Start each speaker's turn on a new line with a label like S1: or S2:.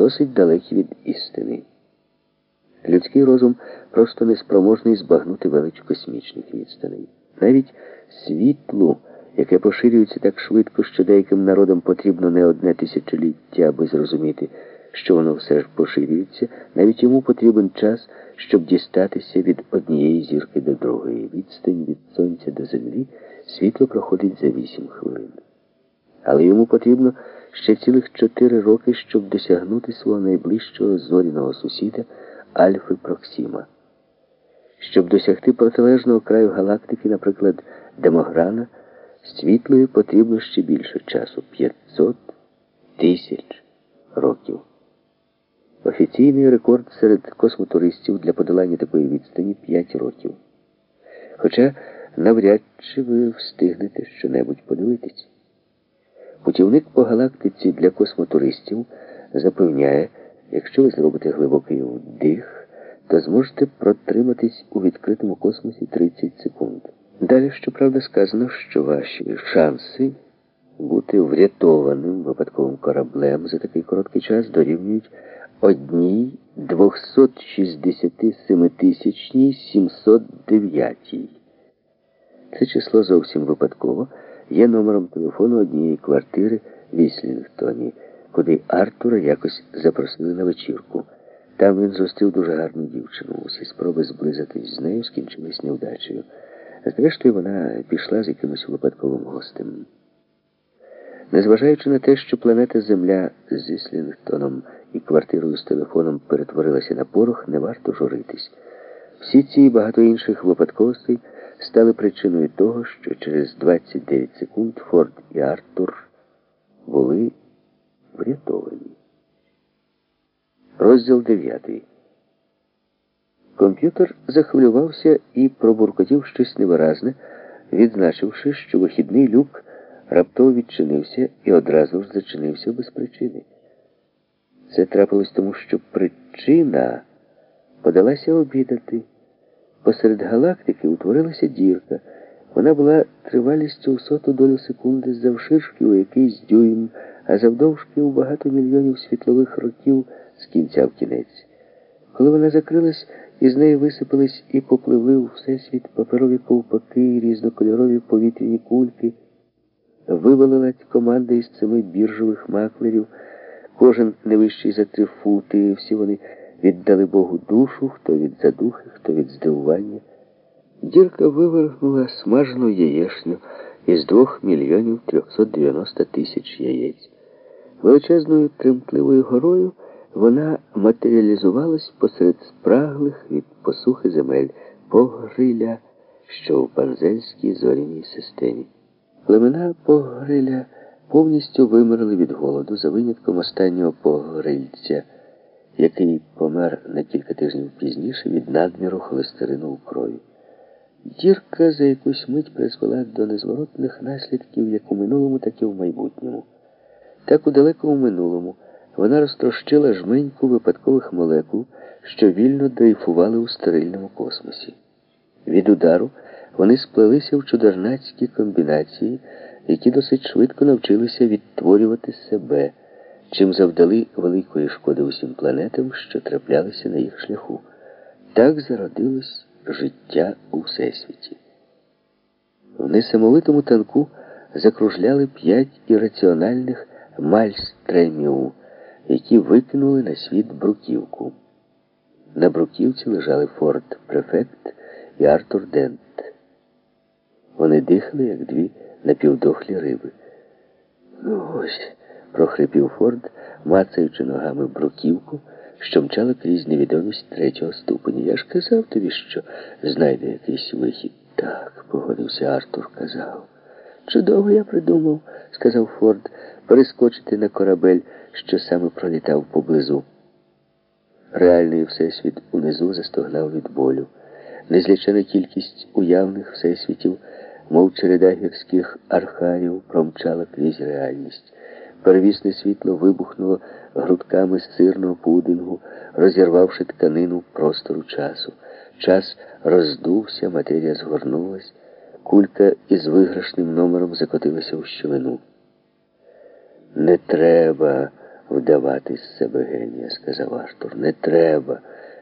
S1: досить далекі від істини. Людський розум просто неспроможний збагнути велич космічних відстаней. Навіть світлу, яке поширюється так швидко, що деяким народам потрібно не одне тисячоліття, аби зрозуміти, що воно все ж поширюється, навіть йому потрібен час, щоб дістатися від однієї зірки до другої. Відстань від сонця до землі світло проходить за вісім хвилин. Але йому потрібно ще цілих чотири роки, щоб досягнути свого найближчого зоряного сусіда Альфи Проксіма. Щоб досягти протилежного краю галактики, наприклад, Демограна, світлою потрібно ще більше часу 500 тисяч років. Офіційний рекорд серед космотуристів для подолання такої відстані 5 років. Хоча навряд чи ви встигнете щонебудь подивитись. Путівник по галактиці для космотуристів запевняє, якщо ви зробите глибокий вдих, то зможете протриматись у відкритому космосі 30 секунд. Далі, щоправда, сказано, що ваші шанси бути врятованим випадковим кораблем за такий короткий час дорівнюють одній 267 тисячній 709. Це число зовсім випадково є номером телефону однієї квартири в Іслінгтоні, куди Артура якось запросили на вечірку. Там він зустрів дуже гарну дівчину. Усі спроби зблизитись з нею скінчились невдачею. Зрештою, вона пішла з якимось випадковим гостем. Незважаючи на те, що планета Земля з Іслінгтоном і квартирою з телефоном перетворилася на порох, не варто журитись. Всі ці і багато інших випадковостей стали причиною того, що через 29 секунд Форд і Артур були врятовані. Розділ 9. Комп'ютер захвилювався і пробуркотів щось невиразне, відзначивши, що вихідний люк раптово відчинився і одразу ж зачинився без причини. Це трапилось тому, що причина подалася обідати. Посеред галактики утворилася дірка. Вона була тривалістю у соту долю секунди завширшки у якийсь дюйм, а завдовжки у багато мільйонів світлових років з кінця в кінець. Коли вона закрилась, із неї висипались і попливли у всесвіт паперові ковпаки, різнокольорові повітряні кульки. Вивалилась команда із семи біржових маклерів, кожен не вищий за три фути, всі вони віддали Богу душу, хто від задухи, хто від здивування. Дірка вивернула смажену яєшню із двох мільйонів трьохсот дев'яносто тисяч яєць. Величезною тремтливою горою вона матеріалізувалась посеред спраглих від посухи земель погриля, що в панзельській зоряній системі. Племена погриля повністю вимерли від голоду за винятком останнього погрильця який помер на кілька тижнів пізніше від надміру холестерину у крові. Дірка за якусь мить призвела до незворотних наслідків як у минулому, так і в майбутньому. Так у далекому минулому вона розтрощила жменьку випадкових молекул, що вільно дрейфували у стерильному космосі. Від удару вони сплелися в чудернацькі комбінації, які досить швидко навчилися відтворювати себе чим завдали великої шкоди усім планетам, що траплялися на їх шляху. Так зародилось життя у Всесвіті. В несамовитому танку закружляли п'ять ірраціональних мальстремів, які викинули на світ бруківку. На бруківці лежали Форд Префект і Артур Дент. Вони дихали, як дві напівдохлі риби. Ну ось прохрипів Форд, мацаючи ногами бруківку, що мчала крізь невідомість третього ступеня. Я ж казав тобі, що знайде якийсь вихід. Так, погодився Артур, казав. Чудово я придумав, сказав Форд, перескочити на корабель, що саме пролітав поблизу. Реальний всесвіт унизу застогнав від болю. Незлічена кількість уявних всесвітів, мов череда гірських архарів, промчала крізь реальність. Перевісне світло вибухнуло грудками сирного пудингу, розірвавши тканину простору часу. Час роздувся, матерія згорнулась, кулька із виграшним номером закотилася у щілину. Не треба, вдавати з себе генія, сказав Артур. Не треба.